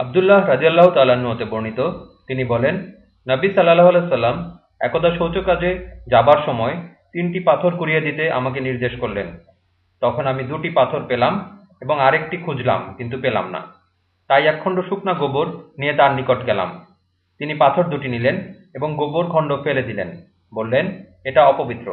আবদুল্লাহ রাজিয়াল্লাহ তালাহ্ন হতে বর্ণিত। তিনি বলেন, নবী সাল্লাহ সাল্লাম একদা শৌচকাজে যাবার সময় তিনটি পাথর কুড়িয়ে দিতে আমাকে নির্দেশ করলেন। তখন আমি দুটি পাথর পেলাম এবং আরেকটি খুঁজলাম, কিন্তু পেলাম না। তাই একখণ্ড শুকনা গোবর নিয়ে তার নিকট গেলাম। তিনি পাথর দুটি নিলেন এবং গোবর খণ্ড ফেলে দিলেন। বললেন, এটা অপবিত্র।